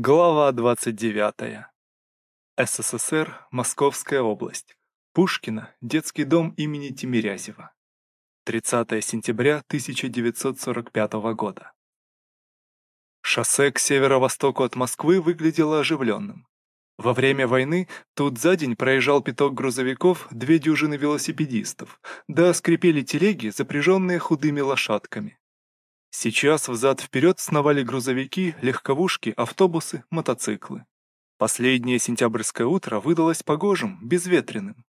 Глава 29. СССР, Московская область. Пушкина, детский дом имени Тимирязева. 30 сентября 1945 года. Шоссе к северо-востоку от Москвы выглядело оживленным. Во время войны тут за день проезжал пяток грузовиков, две дюжины велосипедистов, да скрипели телеги, запряженные худыми лошадками. Сейчас взад-вперед сновали грузовики, легковушки, автобусы, мотоциклы. Последнее сентябрьское утро выдалось погожим, безветренным.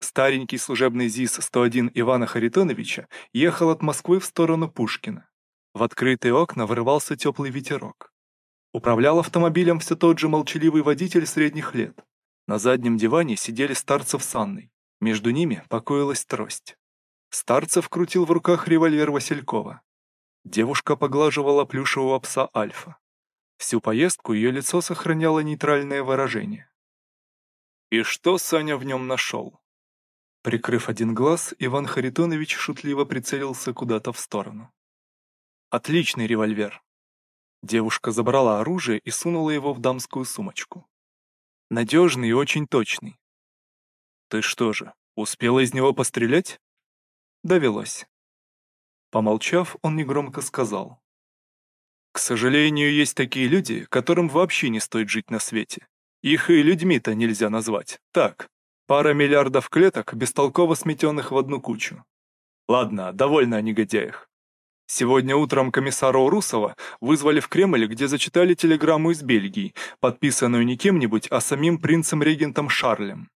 Старенький служебный ЗИС-101 Ивана Харитоновича ехал от Москвы в сторону Пушкина. В открытые окна вырывался теплый ветерок. Управлял автомобилем все тот же молчаливый водитель средних лет. На заднем диване сидели Старцев с Анной. Между ними покоилась трость. Старцев крутил в руках револьвер Василькова. Девушка поглаживала плюшевого пса Альфа. Всю поездку ее лицо сохраняло нейтральное выражение. И что Саня в нем нашел? Прикрыв один глаз, Иван Харитонович шутливо прицелился куда-то в сторону. Отличный револьвер. Девушка забрала оружие и сунула его в дамскую сумочку. Надежный и очень точный. Ты что же, успела из него пострелять? Довелось. Помолчав, он негромко сказал. «К сожалению, есть такие люди, которым вообще не стоит жить на свете. Их и людьми-то нельзя назвать. Так, пара миллиардов клеток, бестолково сметенных в одну кучу. Ладно, довольно о негодяях. Сегодня утром комиссара Урусова вызвали в Кремль, где зачитали телеграмму из Бельгии, подписанную не кем-нибудь, а самим принцем-регентом Шарлем.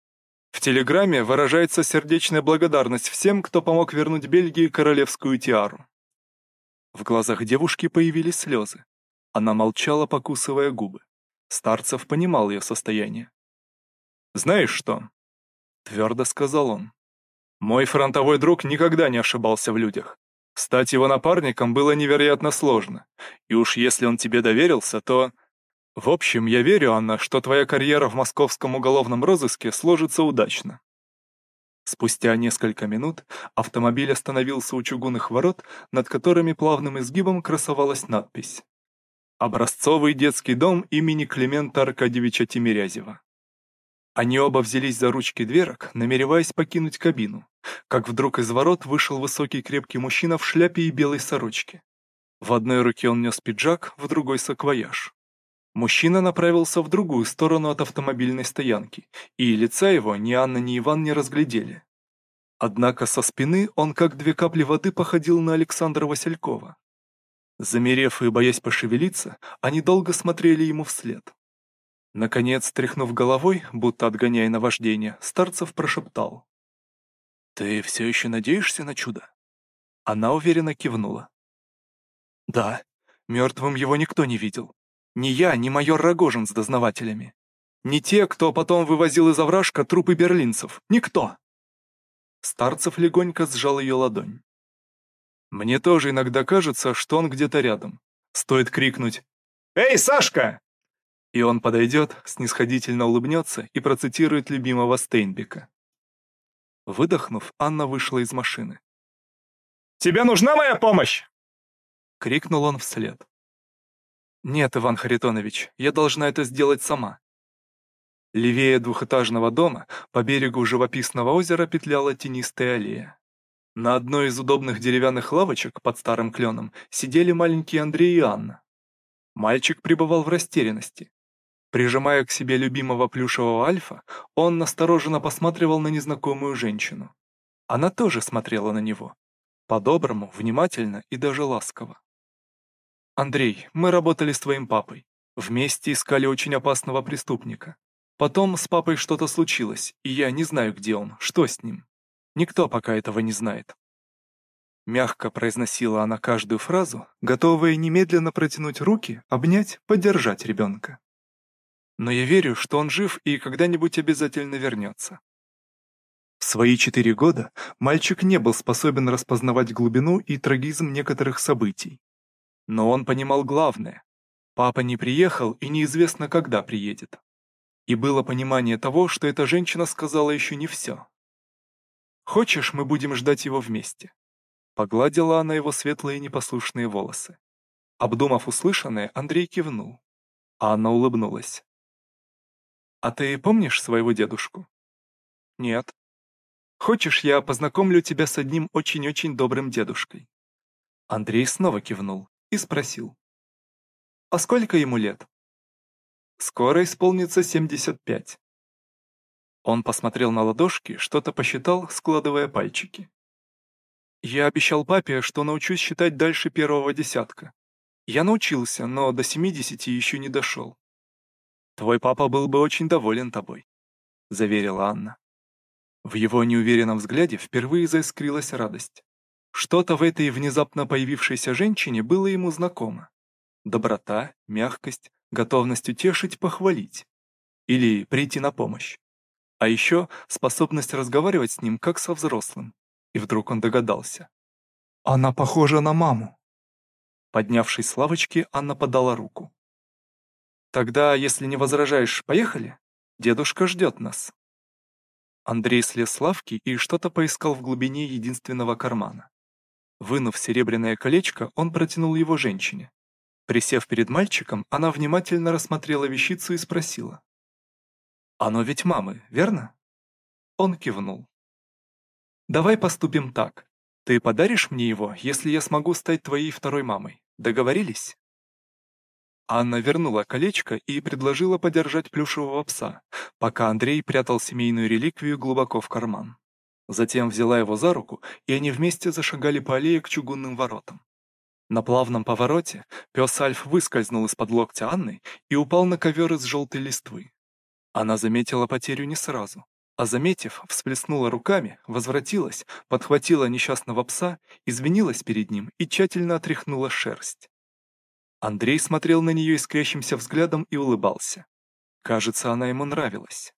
В телеграмме выражается сердечная благодарность всем, кто помог вернуть Бельгии королевскую тиару. В глазах девушки появились слезы. Она молчала, покусывая губы. Старцев понимал ее состояние. «Знаешь что?» — твердо сказал он. «Мой фронтовой друг никогда не ошибался в людях. Стать его напарником было невероятно сложно, и уж если он тебе доверился, то...» В общем, я верю, Анна, что твоя карьера в московском уголовном розыске сложится удачно. Спустя несколько минут автомобиль остановился у чугунных ворот, над которыми плавным изгибом красовалась надпись «Образцовый детский дом имени Климента Аркадьевича Тимирязева». Они оба взялись за ручки дверок, намереваясь покинуть кабину, как вдруг из ворот вышел высокий крепкий мужчина в шляпе и белой сорочке. В одной руке он нес пиджак, в другой — саквояж. Мужчина направился в другую сторону от автомобильной стоянки, и лица его ни Анна, ни Иван не разглядели. Однако со спины он как две капли воды походил на Александра Василькова. Замерев и боясь пошевелиться, они долго смотрели ему вслед. Наконец, тряхнув головой, будто отгоняя наваждение, Старцев прошептал. «Ты все еще надеешься на чудо?» Она уверенно кивнула. «Да, мертвым его никто не видел. Ни я, ни майор Рогожин с дознавателями. Не те, кто потом вывозил из овражка трупы берлинцев. Никто. Старцев легонько сжал ее ладонь. Мне тоже иногда кажется, что он где-то рядом. Стоит крикнуть «Эй, Сашка!» И он подойдет, снисходительно улыбнется и процитирует любимого Стейнбека. Выдохнув, Анна вышла из машины. «Тебе нужна моя помощь?» — крикнул он вслед. «Нет, Иван Харитонович, я должна это сделать сама». Левее двухэтажного дома по берегу живописного озера петляла тенистая аллея. На одной из удобных деревянных лавочек под старым кленом сидели маленький Андрей и Анна. Мальчик пребывал в растерянности. Прижимая к себе любимого плюшевого альфа, он настороженно посматривал на незнакомую женщину. Она тоже смотрела на него. По-доброму, внимательно и даже ласково. «Андрей, мы работали с твоим папой. Вместе искали очень опасного преступника. Потом с папой что-то случилось, и я не знаю, где он, что с ним. Никто пока этого не знает». Мягко произносила она каждую фразу, готовая немедленно протянуть руки, обнять, поддержать ребенка. Но я верю, что он жив и когда-нибудь обязательно вернется. В свои четыре года мальчик не был способен распознавать глубину и трагизм некоторых событий. Но он понимал главное. Папа не приехал и неизвестно, когда приедет. И было понимание того, что эта женщина сказала еще не все. «Хочешь, мы будем ждать его вместе?» Погладила она его светлые непослушные волосы. Обдумав услышанное, Андрей кивнул. Анна улыбнулась. «А ты помнишь своего дедушку?» «Нет». «Хочешь, я познакомлю тебя с одним очень-очень добрым дедушкой?» Андрей снова кивнул и спросил. «А сколько ему лет?» «Скоро исполнится 75». Он посмотрел на ладошки, что-то посчитал, складывая пальчики. «Я обещал папе, что научусь считать дальше первого десятка. Я научился, но до 70 еще не дошел. Твой папа был бы очень доволен тобой», — заверила Анна. В его неуверенном взгляде впервые заискрилась радость. Что-то в этой внезапно появившейся женщине было ему знакомо. Доброта, мягкость, готовность утешить, похвалить. Или прийти на помощь. А еще способность разговаривать с ним как со взрослым. И вдруг он догадался. «Она похожа на маму». Поднявшись с лавочки, Анна подала руку. «Тогда, если не возражаешь, поехали? Дедушка ждет нас». Андрей слез с лавки и что-то поискал в глубине единственного кармана. Вынув серебряное колечко, он протянул его женщине. Присев перед мальчиком, она внимательно рассмотрела вещицу и спросила. «Оно ведь мамы, верно?» Он кивнул. «Давай поступим так. Ты подаришь мне его, если я смогу стать твоей второй мамой. Договорились?» Анна вернула колечко и предложила подержать плюшевого пса, пока Андрей прятал семейную реликвию глубоко в карман. Затем взяла его за руку, и они вместе зашагали по аллее к чугунным воротам. На плавном повороте пес Альф выскользнул из-под локтя Анны и упал на ковер из желтой листвы. Она заметила потерю не сразу, а заметив, всплеснула руками, возвратилась, подхватила несчастного пса, извинилась перед ним и тщательно отряхнула шерсть. Андрей смотрел на нее искрящимся взглядом и улыбался. Кажется, она ему нравилась.